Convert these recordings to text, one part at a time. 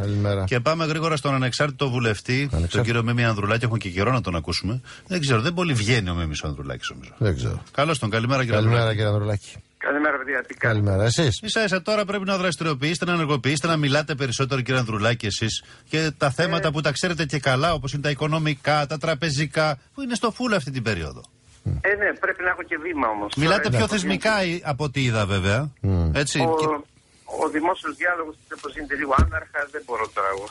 Καλημέρα. Και πάμε γρήγορα στον ανεξάρτητο βουλευτή, τον κύριο Μίμη Ανδρουλάκη. Έχουμε και καιρό να τον ακούσουμε. Δεν ξέρω, δεν πολύ βγαίνει ο Μίμη Ανδρουλάκης νομίζω. Δεν ξέρω. Καλώς τον, καλημέρα κύριε Καλημέρα Ανδρουλάκη. κύριε Ανδρουλάκη. Καλημέρα, παιδιά. Τι κάνετε; Καλημέρα. Εσείς; Ίσα ίσα τώρα πρέπει να δραστηριοποιήσετε, να ενεργοποιήσετε, να μιλάτε περισσότερο κύριε Ανδρουλάκη εσείς και τα θέματα που τα ξέρετε και καλά, όπως είναι τα οικονομικά, τα τραπεζικά, που είναι στο φούλ αυτή την περίοδο. Ε, ναι, πρέπει να έχω και βήμα όμως. Μιλάτε πιο θεσμικά ε, από ό,τι είδα βέβαια. Έτσι. Ο, Και- ο δημόσιος διάλογος όπω γίνεται λίγο άναρχα, δεν μπορώ τώρα εγώ.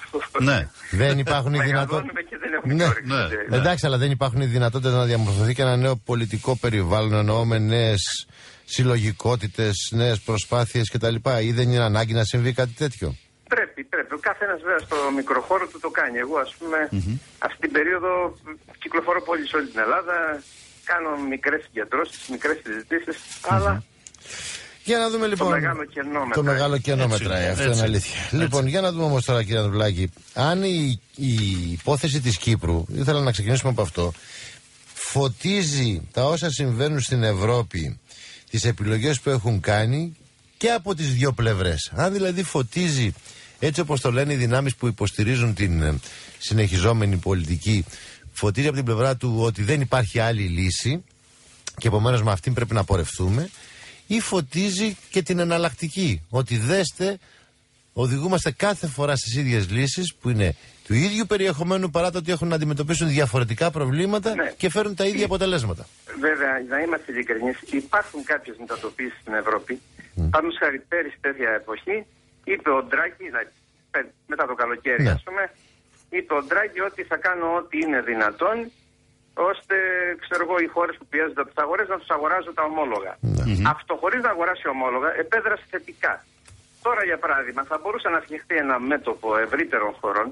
Ναι. Δεν υπάρχουν οι δυνατότητε. Μεγαλώνουμε και δεν έχουμε Ναι. και όρεξη. Ναι. Ναι. Εντάξει, αλλά δεν υπάρχουν οι δυνατότητες να διαμορφωθεί και ένα νέο πολιτικό περιβάλλον, εννοώ με νέες συλλογικότητες, νέες προσπάθειες κτλ. Ή δεν είναι ανάγκη να συμβεί κάτι τέτοιο; Πρέπει, πρέπει. Ο καθένας βέβαια στο μικροχώρο του το κάνει. Εγώ, ας πούμε, αυτή την περίοδο κυκλοφορώ πολύ σε όλη την Ελλάδα. Κάνω μικρές συγκεντρώσεις, μικρές συζητήσεις. Αλλά Για να δούμε λοιπόν. μεγάλο κενό Το μετράει. μεγάλο κενό Έτσι μετράει, είναι, αυτό έτσι είναι είναι. αλήθεια. Λοιπόν, για να δούμε όμως τώρα, κύριε Ανδρουλάκη, αν η, η υπόθεση της Κύπρου, ήθελα να ξεκινήσουμε από αυτό, φωτίζει τα όσα συμβαίνουν στην Ευρώπη, τις επιλογές που έχουν κάνει και από τις δύο πλευρές. Αν δηλαδή φωτίζει, έτσι όπως το λένε οι δυνάμεις που υποστηρίζουν την ε, συνεχιζόμενη πολιτική, φωτίζει από την πλευρά του ότι δεν υπάρχει άλλη λύση και επομένως με αυτήν πρέπει να πορευτούμε, ή φωτίζει και την εναλλακτική. Ότι δέστε, οδηγούμαστε κάθε φορά στις ίδιες λύσεις που είναι του ίδιου περιεχομένου παρά το ότι έχουν να αντιμετωπίσουν διαφορετικά προβλήματα Ναι. και φέρουν τα ίδια αποτελέσματα. Βέβαια, να είμαστε ειλικρινείς, υπάρχουν κάποιες μετατοπίσεις στην Ευρώπη. Mm. Πάνω χάρη πέρυσι τέτοια εποχή, είπε ο Ντράγκη, δηλαδή, πε- μετά το καλοκαίρι, Ναι. ας πούμε, είπε ο Ντράγκη ότι θα κάνω ό,τι είναι δυνατόν, ώστε ξέρω εγώ, οι χώρες που πιέζονται από τις αγορές να τους αγοράζουν τα ομόλογα. Αυτό χωρίς να αγοράσει ομόλογα επέδρασε θετικά. Τώρα, για παράδειγμα, θα μπορούσε να φτιαχτεί ένα μέτωπο ευρύτερων χωρών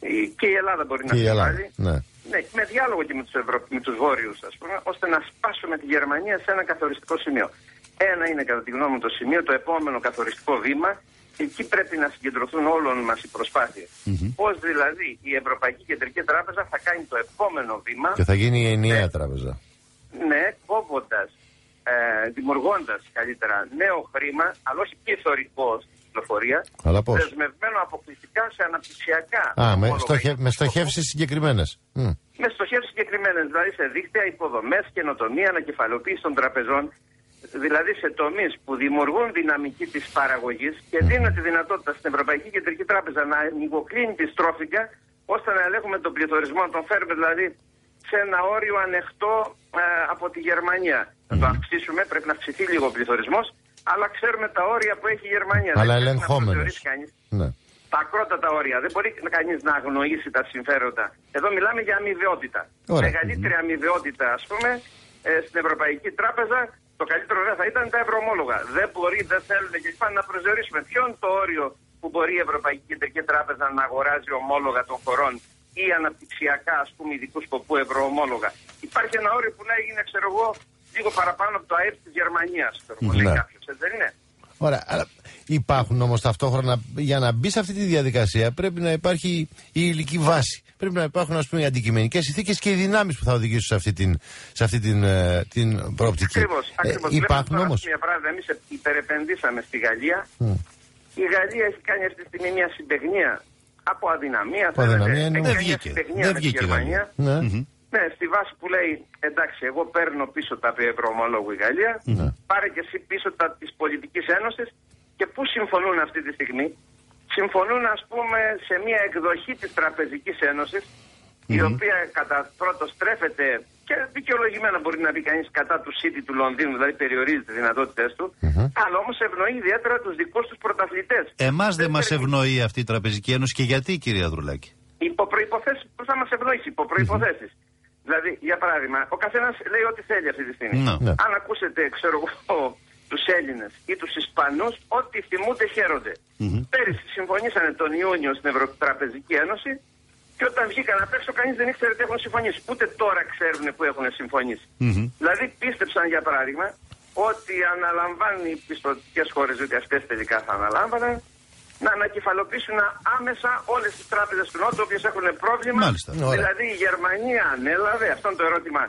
η- και η Ελλάδα μπορεί να Και η Ελλάδα. συμβάλλει. Ναι. Ναι, με διάλογο και με τους, Ευρω... με τους Βόρειους, ας πούμε, ώστε να σπάσουμε τη Γερμανία σε ένα καθοριστικό σημείο. Ένα είναι, κατά τη γνώμη μου, το σημείο, το επόμενο καθοριστικό βήμα. Εκεί πρέπει να συγκεντρωθούν όλων μας οι προσπάθειες. Πώς δηλαδή η Ευρωπαϊκή Κεντρική Τράπεζα θα κάνει το επόμενο βήμα, Και θα γίνει η ενιαία Ναι. τράπεζα. ναι, κόβοντας, ε, δημιουργώντας καλύτερα νέο χρήμα, αλλά όχι πληθωρικό στην κυκλοφορία, Αλλά πώς; δεσμευμένο αποκλειστικά σε αναπτυξιακά Α, με, ομόλογα στοχε, για με τους σκοπούς στοχεύσεις συγκεκριμένες. με στοχεύσεις συγκεκριμένες, δηλαδή σε δίκτυα, υποδομές, καινοτομία, ανακεφαλοποίηση των τραπεζών, δηλαδή σε τομείς που δημιουργούν δυναμική της παραγωγής και δίνουν τη δυνατότητα στην Ευρωπαϊκή Κεντρική Τράπεζα να ανοιγοκλίνει τη στρόφιγγα ώστε να ελέγχουμε τον πληθωρισμό, να τον φέρουμε δηλαδή σε ένα όριο ανεχτό ε, από τη Γερμανία. Να το αυξήσουμε, πρέπει να αυξηθεί λίγο ο πληθωρισμός, αλλά ξέρουμε τα όρια που έχει η Γερμανία. Αλλά Δεν πρέπει να ελεγχόμενος. προσδιορίσει κανείς Ναι. τα ακρότατα όρια. Δεν μπορεί κανείς να αγνοήσει τα συμφέροντα. Εδώ μιλάμε για αμοιβαιότητα. Ωραία. Μεγαλύτερη αμοιβαιότητα, ας πούμε, ε, στην Ευρωπαϊκή Τράπεζα. Το καλύτερο βέβαια θα ήταν τα ευρωομόλογα. Δεν μπορεί, δεν θέλουν και λοιπά να προσδιορίσουμε ποιο είναι το όριο που μπορεί η Ευρωπαϊκή Κεντρική Τράπεζα να αγοράζει ομόλογα των χωρών ή αναπτυξιακά, ας πούμε, ειδικούς σκοπού ευρωομόλογα. Υπάρχει ένα όριο που να έγινε, ξέρω εγώ, λίγο παραπάνω από το ΑΕΠ της Γερμανίας. Λέει Ναι. κάποιος, δεν είναι; Ωραία. Αλλά υπάρχουν όμως ταυτόχρονα για να μπει σε αυτή τη διαδικασία πρέπει να υπάρχει η υλική βάση. Πρέπει να υπάρχουν ας πούμε, οι αντικειμενικές συνθήκες και οι δυνάμεις που θα οδηγήσουν σε αυτή την, σε αυτή την, ε, την προοπτική. Ακριβώς. Ακριβώς. Ε, υπάρχουν όμως. Μια πράγματα, εμείς υπερεπενδύσαμε στη Γαλλία. Η Γαλλία έχει κάνει αυτή τη στιγμή μια συμπεγνία από αδυναμία. Από θέλετε. αδυναμία, ναι. Έχει Δεν κάνει μια βγήκε. συμπεγνία Δεν με τη βγήκε η Γερμανία. Ναι. Ναι, στη βάση που λέει εντάξει, εγώ παίρνω πίσω τα ευρωομολόγου η Γαλλία, πάρε και εσύ πίσω τα της Πολιτικής Ένωσης και πού συμφωνούν αυτή τη στιγμή; Συμφωνούν, ας πούμε, σε μια εκδοχή της Τραπεζικής Ένωσης, η οποία κατά πρώτος στρέφεται και δικαιολογημένα μπορεί να πει κανείς κατά του City του Λονδίνου, δηλαδή περιορίζει τις δυνατότητέ του, αλλά όμως ευνοεί ιδιαίτερα τους δικούς τους πρωταθλητές. Εμάς δεν μας ευνοεί αυτή η Τραπεζική Ένωση και γιατί, κύριε Ανδρουλάκη; Υπό προποθέσει που θα μας ευνοήσει, υπό προποθέσει. Δηλαδή, για παράδειγμα, ο καθένας λέει ό,τι θέλει αυτή τη στιγμή. Ναι. Ναι. Αν ακούσετε, ξέρω εγώ, τους Έλληνες ή τους Ισπανούς, ό,τι θυμούνται χαίρονται. Πέρυσι συμφωνήσανε τον Ιούνιο στην Ευρωπαϊκή Ένωση και όταν βγήκαν απ' έξω, κανείς δεν ήξερε τι έχουν συμφωνήσει. Ούτε τώρα ξέρουν που έχουν συμφωνήσει. Δηλαδή, πίστεψαν, για παράδειγμα, ότι αναλαμβάνουν οι πιστοτικές χώρες, διότι αυτές τελικά θα αναλάμβαναν, να ανακεφαλοποιήσουν άμεσα όλες τις τράπεζες του Νότου, οποίες έχουν πρόβλημα. Μάλιστα. Ωραία. Δηλαδή η Γερμανία ανέλαβε, αυτό είναι το ερώτημα,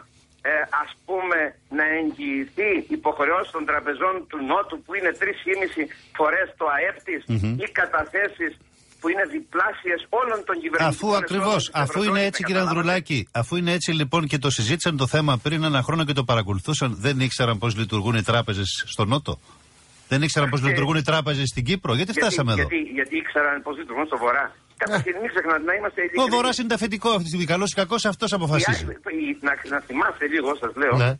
ε, ας πούμε να εγγυηθεί υποχρεώσεις των τραπεζών του Νότου που είναι 3,5 φορές το ΑΕΠ της ή καταθέσεις που είναι διπλάσιες όλων των κυβερνήσεων. Αφού ακριβώς, αφού είναι έτσι, κύριε Ανδρουλάκη, αφού είναι έτσι λοιπόν και το συζήτησαν το θέμα πριν ένα χρόνο και το παρακολουθούσαν, δεν ήξεραν πώς λειτουργούν οι τράπεζες στο Νότο; Δεν ήξεραν πώς Ε, λειτουργούν οι τράπεζες στην Κύπρο; Γιατί φτάσαμε εδώ; γιατί, γιατί ήξεραν πώς λειτουργούν στο Βορρά; Κάποια στιγμή μην ξεχνάτε να είμαστε Ο ειλικρινεί. Βορράς είναι τα φετικό αυτή τη στιγμή. Καλό ή κακό αυτός αποφασίζει. Να, να θυμάστε λίγο, σας λέω, Ναι.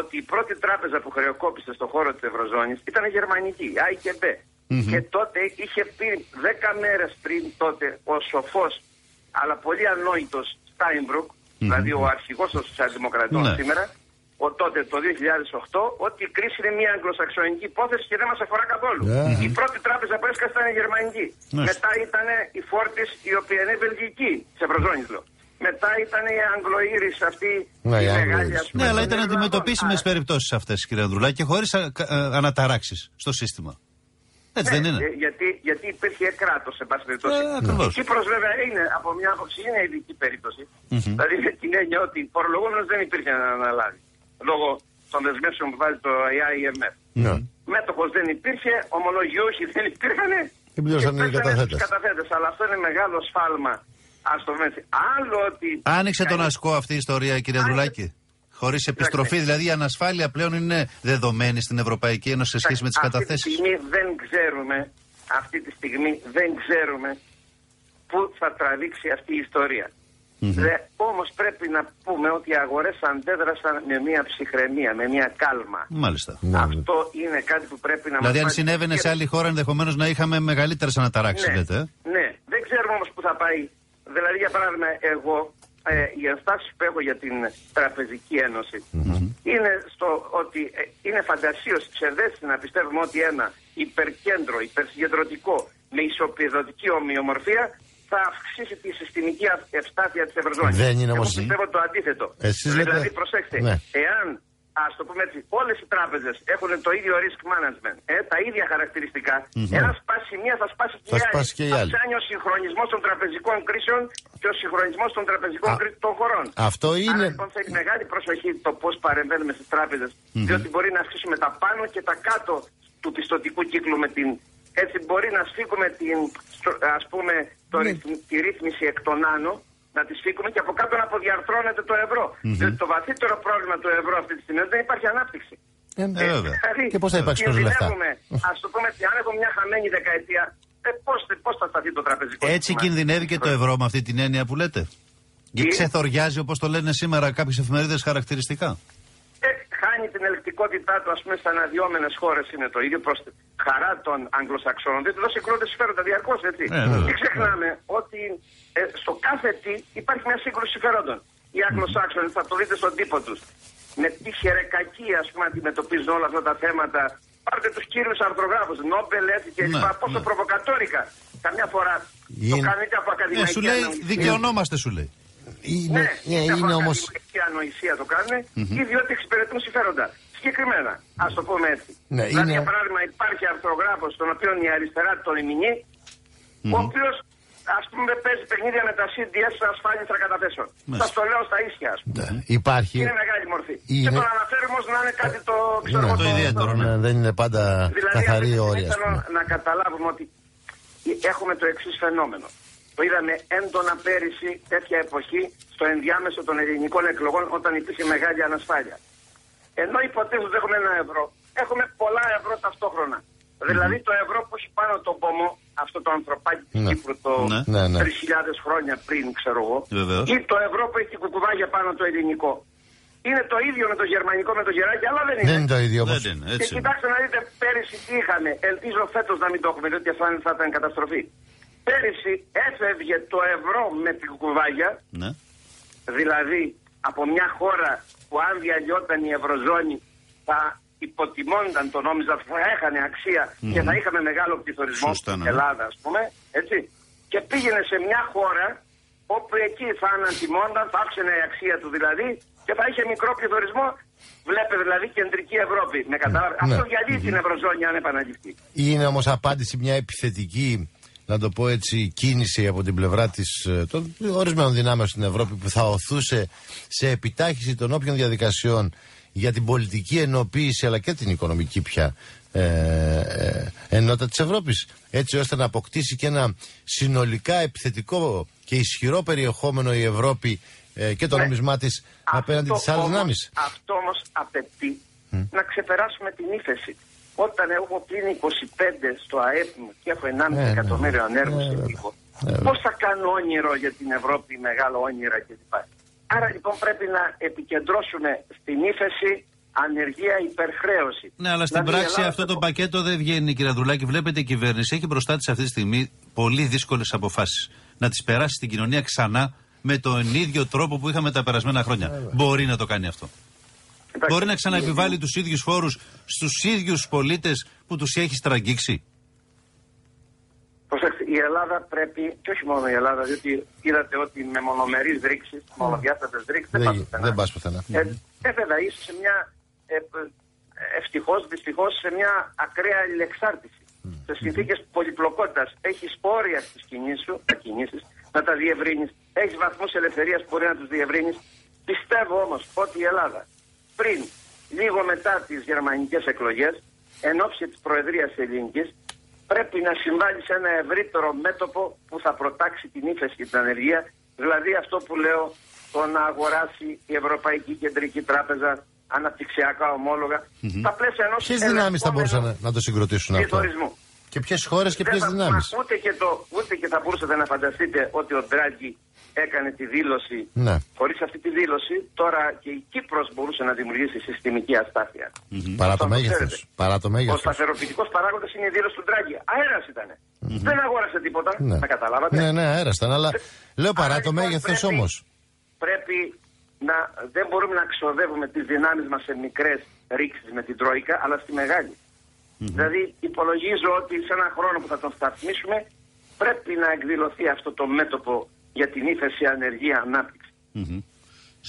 ότι η πρώτη τράπεζα που χρεοκόπησε στον χώρο της Ευρωζώνης ήταν γερμανική, η IKB. Και τότε είχε πει 10 μέρες πριν τότε ο σοφός αλλά πολύ ανόητος Στάινμπρικ, δηλαδή ο αρχηγός των Σοσιαλδημοκρατών Ναι. σήμερα, ο τότε το 2008, ότι η κρίση είναι μια αγγλοσαξονική υπόθεση και δεν μας αφορά καθόλου. Ναι. Η πρώτη τράπεζα που έσκασε ήταν η γερμανική. Ναι. Μετά ήταν η Φόρτις η οποία είναι βελγική, της Ευρωζώνης λέω. Μετά ήταν η Αγγλοήρης αυτή Ναι, η η μεγάλη Αγγλοήρης. ας πούμε. Ναι, αλλά των ήταν Ιρλανδών. αντιμετωπίσιμες Α, περιπτώσεις αυτές, κύριε Ανδρουλάκη, και χωρίς αναταράξεις στο σύστημα. Έτσι ναι, δεν είναι; ε, Γιατί, γιατί υπήρχε κράτος, σε πάση περιπτώσει. Ε, ακριβώς. Η Κύπρος βέβαια είναι από μια άποψη είναι ειδική περίπτωση. Δηλαδή με την έννοια ότι φορολογούμενος δεν υπήρχε να αναλάβει. Λόγω των δεσμεύσεων που βάζει το IMF. Ναι. Μέτοχος δεν υπήρχε, ομολογιούχοι δεν υπήρχαν. Και πλήρωσαν οι πέσανε καταθέτες. στους καταθέτες. Αλλά αυτό είναι μεγάλο σφάλμα. Α το πούμε έτσι. Άλλο ότι. Άνοιξε τον κανείς- ασκό αυτή η ιστορία, κύριε Ανδρουλάκη. Χωρίς επιστροφή, δηλαδή η ανασφάλεια πλέον είναι δεδομένη στην Ευρωπαϊκή Ένωση σε σχέση με τις Αυτή καταθέσεις. τη στιγμή δεν ξέρουμε, αυτή τη στιγμή δεν ξέρουμε πού θα τραβήξει αυτή η ιστορία. Δε, όμως πρέπει να πούμε ότι οι αγορές αντέδρασαν με μια ψυχραιμία, με μια κάλμα. Μάλιστα. Ναι. Αυτό είναι κάτι που πρέπει να Δηλαδή, αν μας συνέβαινε σε άλλη χώρα, ενδεχομένως να είχαμε μεγαλύτερες αναταράξεις, ναι, λέτε. ε; ναι, δεν ξέρουμε όμως πού θα πάει. Δηλαδή, για παράδειγμα, εγώ, ε, οι ενστάσεις που έχω για την Τραπεζική Ένωση είναι στο ότι ε, είναι φαντασίωση ψευδέστηση να πιστεύουμε ότι ένα υπερκέντρο, υπερσυγκεντρωτικό, με ισοπεδωτική ομοιομορφία θα αυξήσει τη συστημική αυ- ευστάθεια της Ευρωζώνης. Δεν είναι Εγώ όμως- πιστεύω το αντίθετο. Εσείς λέτε- Δηλαδή, προσέξτε, Ναι. εάν Α το πούμε έτσι, όλες οι τράπεζες έχουν το ίδιο risk management, ε, τα ίδια χαρακτηριστικά. Εάν σπάσει η μία, θα σπάσει και Θα η άλλη. σπάσει και η άλλη. Αυξάνει ο συγχρονισμός των τραπεζικών κρίσεων και ο συγχρονισμός των τραπεζικών Α, κρίσεων των χωρών. αυτό είναι- Άρα λοιπόν θέλει μεγάλη προσοχή το πώς παρεμβαίνουμε στις τράπεζες, διότι μπορεί να αυξήσουμε τα πάνω και τα κάτω του πιστοτικού κύκλου με την. Έτσι μπορεί να σφίγγουμε την, στο- ας πούμε, το, Ναι. ρυθμ- τη ρύθμιση εκ των άνω, να τη σφίγγουμε και από κάτω να αποδιαρθρώνεται το ευρώ. Διότι το βαθύτερο πρόβλημα του ευρώ αυτή τη στιγμή είναι ότι δεν υπάρχει ανάπτυξη. Ε, Ε, βέβαια. Δηλαδή, Και πώς θα υπάρξει τόσα λεφτά. κινδυνεύουμε, Ας το πούμε έτσι, αν έχω μια χαμένη δεκαετία, ε, πώς, πώς θα σταθεί το τραπεζικό Έτσι σύστημα; κινδυνεύει και το ευρώ με αυτή την έννοια που λέτε. Και Τι; ξεθοριάζει, όπως το λένε σήμερα, κάποιες εφημερίδες χαρακτηριστικά. Ε, χάνει την ελεκτικότητά του, ας πούμε, στις αναδυόμενες χώρες είναι το ίδιο προς χαρά των Αγγλοσαξώνων. Δεν εδώ συγκρούνται συμφέροντα διαρκώς, έτσι. Ε, βέβαια. Μην ξεχνάμε ότι ε, στο κάθε τι υπάρχει μια σύγκρουση συμφερόντων. Οι Αγγλοσάξονες, θα το δείτε στον τύπο τους, με τι χερεκακία, ας πούμε, αντιμετωπίζουν όλα αυτά τα θέματα. Πάρτε τους κύριους αρθρογράφους, Νόμπελ, έτσι και Ναι, λοιπά. Πόσο ναι. προβοκατόρικα. Καμιά φορά το Είναι- κάνουν και από Ε, ακαδημαϊκή σου λέει, ανοησία. δικαιωνόμαστε, σου λέει. Είναι, Ναι, ναι, είτε από είναι όμω. ακαδημαϊκή ανοησία το κάνουν ή διότι εξυπηρετούν συμφέροντα. Συγκεκριμένα, ας το πούμε έτσι. Ναι, δηλαδή, είναι- για παράδειγμα, υπάρχει αρθρογράφος, τον οποίο η αριστερά τον ημινεί, ο οποίος ας πούμε παίζει παιχνίδια με τα CDS ασφάλεια καταθέσεων. Μάλιστα. Σας το λέω στα ίσια, ας πούμε. Ναι, Υπάρχει. Είναι μεγάλη μορφή. Και Είναι- τον αναφέρουμε όμως να είναι κάτι το ξέρω Ναι, εγώ, το ιδιαίτερο, ναι. Ναι, δεν είναι πάντα Δηλαδή, καθαρή αυτή τη η στιγμή όρια, ας θέλω πούμε. να καταλάβουμε ότι έχουμε το εξής φαινόμενο. Το είδαμε έντονα πέρυσι τέτοια εποχή στο ενδιάμεσο των ελληνικών εκλογών όταν υπήρχε μεγάλη ανασφάλεια. Ενώ υποτίθεται ότι έχουμε ένα ευρώ, έχουμε πολλά ευρώ ταυτόχρονα. Δηλαδή το ευρώ που έχει πάνω τον πόμο, αυτό το ανθρωπάκι της Ναι. Κύπρου το Ναι. Ναι, ναι. 3.000 χρόνια πριν, ξέρω εγώ, Βεβαίως. ή το ευρώ που έχει κουκουβάγια πάνω το ελληνικό. Είναι το ίδιο με το γερμανικό, με το γεράκι, αλλά δεν είναι. Δεν είναι το ίδιο όμως. Δεν είναι, Και έτσι. είναι. κοιτάξτε να δείτε πέρυσι τι είχαμε. Ελπίζω φέτος να μην το έχουμε, διότι θα, θα ήταν καταστροφή. Πέρυσι έφευγε το ευρώ με την κουβάγια, Ναι. δηλαδή από μια χώρα που αν διαλυόταν η Ευρωζώνη θα υποτιμώνταν το νόμιζα, θα έχανε αξία και θα είχαμε μεγάλο πληθωρισμό Σωστά, στην ναι. Ελλάδα, ας πούμε. Έτσι. Και πήγαινε σε μια χώρα όπου εκεί θα ανατιμώνταν, θα αύξαινε η αξία του δηλαδή και θα είχε μικρό πληθωρισμό. Βλέπετε δηλαδή κεντρική Ευρώπη. Με καταλάβει. Ναι. Αυτό διαλύει την Ευρωζώνη αν επαναληφθεί. Είναι όμως απάντηση μια επιθετική, να το πω έτσι, κίνηση από την πλευρά της, ε, των ορισμένων δυνάμεων στην Ευρώπη που θα οθούσε σε επιτάχυση των όποιων διαδικασιών για την πολιτική ενοποίηση αλλά και την οικονομική πια ε, ε, ενότητα της Ευρώπης έτσι ώστε να αποκτήσει και ένα συνολικά επιθετικό και ισχυρό περιεχόμενο η Ευρώπη ε, και το Ναι. νόμισμά της απέναντι Αυτό στις άλλες όμως- δυνάμεις. Αυτό όμως απαιτεί να ξεπεράσουμε την ύφεση. Όταν έχω πλήν 25 στο ΑΕΠ μου και έχω 1,5 Ναι, ναι. εκατομμύριο ανέργους Ναι, σε βέβαια. λίγο, Ναι, βέβαια. πώς θα κάνω όνειρο για την Ευρώπη, μεγάλο όνειρα κλπ. Άρα λοιπόν πρέπει να επικεντρώσουμε στην ύφεση ανεργία υπερχρέωση. Ναι, αλλά στην Δηλαδή, η πράξη Ελλάδα αυτό θα το πακέτο δεν βγαίνει, κύριε Ανδρουλάκη. Βλέπετε η κυβέρνηση έχει μπροστά της αυτή τη στιγμή πολύ δύσκολες αποφάσεις. Να τις περάσει στην κοινωνία ξανά με τον ίδιο τρόπο που είχαμε τα περασμένα χρόνια. Μπορεί να το κάνει αυτό. Εντάξει, Μπορεί να ξαναεπιβάλλει η- τους ίδιους φόρους στους ίδιους πολίτες που τους έχει στραγγίξει. Προσέξτε, η Ελλάδα πρέπει, και όχι μόνο η Ελλάδα, διότι είδατε ότι με μονομερείς ρήξεις, μονοδιάστατες ρήξεις δεν Δεν, πας πουθενά. δεν πας πουθενά. Ε, ε, βέβαια, είσαι σε μια, ε, ευτυχώς, δυστυχώς, σε μια ακραία αλληλεξάρτηση. Σε συνθήκες πολυπλοκότητας έχεις πόρια στις κινήσεις σου, τα κινήσεις, να τα διευρύνεις. Έχεις βαθμούς ελευθερίας που μπορεί να τους διευρύνεις. Πιστεύω όμως ότι η Ελλάδα πριν, λίγο μετά τις γερμανικές εκλογές, εν ώψη της Προεδρίας Ελληνικής, πρέπει να συμβάλλει σε ένα ευρύτερο μέτωπο που θα προτάξει την ύφεση και την ανεργία, δηλαδή αυτό που λέω το να αγοράσει η Ευρωπαϊκή Κεντρική Τράπεζα αναπτυξιακά ομόλογα, στα πλαίσια ενός Ποιες δυνάμεις θα μπορούσαν να, να το συγκροτήσουν αυτό; Πληθωρισμού. Και ποιες χώρες και Δεν ποιες θα- δυνάμεις. μα Ούτε και, το, ούτε και θα μπορούσατε να φανταστείτε ότι ο Ντράγκη έκανε τη δήλωση. Ναι. Χωρίς αυτή τη δήλωση, τώρα και η Κύπρος μπορούσε να δημιουργήσει συστημική αστάθεια. Παρά το Αυτό μέγεθος. ξέρετε. Παρά το Ο μέγεθος. σταθεροποιητικός παράγοντας είναι η δήλωση του Ντράγκη. Αέρας ήταν. Δεν αγόρασε τίποτα. Ναι. Να καταλάβατε. Ναι, ναι, αέρας ήταν, αλλά λέω Άρα, παρά το λοιπόν, μέγεθος πρέπει- όμως. Πρέπει να. Δεν μπορούμε να ξοδεύουμε τις δυνάμεις μας σε μικρές ρήξεις με την Τρόικα, αλλά στη μεγάλη. Δηλαδή, υπολογίζω ότι σε ένα χρόνο που θα τον σταθμίσουμε, πρέπει να εκδηλωθεί αυτό το μέτωπο για την ύφεση, ανεργία, ανάπτυξη.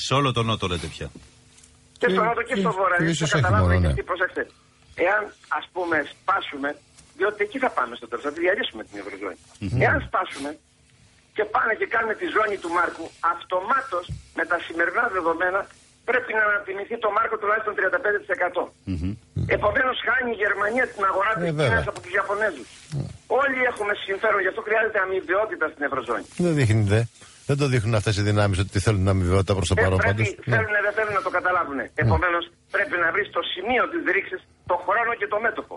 Σε όλο τον Νότο λέτε πια. Και στο Και- Νότο και και- στο Βόρειο. και έτσι, ίσως θα όχι καταλάβουμε μόνο, ναι. γιατί, προσέξτε. Εάν ας πούμε σπάσουμε, διότι εκεί θα πάμε στο τέλο, θα τη διαλύσουμε την Ευρωζώνη. Εάν σπάσουμε και πάνε και κάνουμε τη ζώνη του Μάρκου, αυτομάτως με τα σημερινά δεδομένα πρέπει να ανατιμηθεί το Μάρκο τουλάχιστον 35%. Επομένως χάνει η Γερμανία την αγορά της Ε, Κίνα βέβαια. από τους Ιαπωνέζους. Όλοι έχουμε συμφέρον, γι' αυτό χρειάζεται αμοιβαιότητα στην Ευρωζώνη. Δεν δείχνει δε. Δεν το δείχνουν αυτές οι δυνάμεις ότι θέλουν αμοιβαιότητα προς το Ε, παρόν πρέπει, πάντως. Ναι. θέλουν, δεν θέλουν να το καταλάβουν. Επομένως, πρέπει να βρεις το σημείο της ρήξης, το χρόνο και το μέτωπο.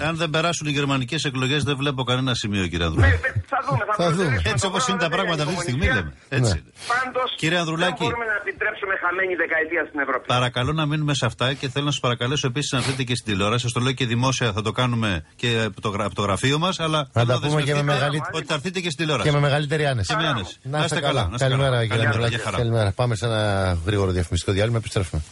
Αν δεν περάσουν οι γερμανικές εκλογές, δεν βλέπω κανένα σημείο, κύριε Ε, Ανδρουλάκη. ε, θα δούμε, θα, Θα δούμε. προσδιορίσουμε Έτσι το όπως χρόνο, είναι τα δεν πράγματα αυτή τη στιγμή κομμουνιστία. λέμε. Έτσι. Ναι. είναι. Πάντως, Κύριε Ανδρουλάκη. δεν μπορούμε να επιτρέψουμε χαμένη δεκαετία στην Ευρώπη. Παρακαλώ να μείνουμε σε αυτά και θέλω να σας παρακαλέσω επίσης να έρθετε και στην τηλεόραση. Σας το λέω και δημόσια, θα το κάνουμε και από το, γρα- από το γραφείο μας. Αλλά Να θέλω τα πούμε και με δεσμευτείτε μεγαλύτερη- Ότι θα έρθετε και στην τηλεόραση. Και με μεγαλύτερη άνεση. Και με άνεση. Να είστε καλά. να είστε Καλημέρα, καλά. κύριε Καλημέρα, Ανδρουλάκη. γεια χαρά. Καλημέρα. Πάμε σε ένα γρήγορο διαφημιστικό διάλειμμα. Επιστρέφουμε.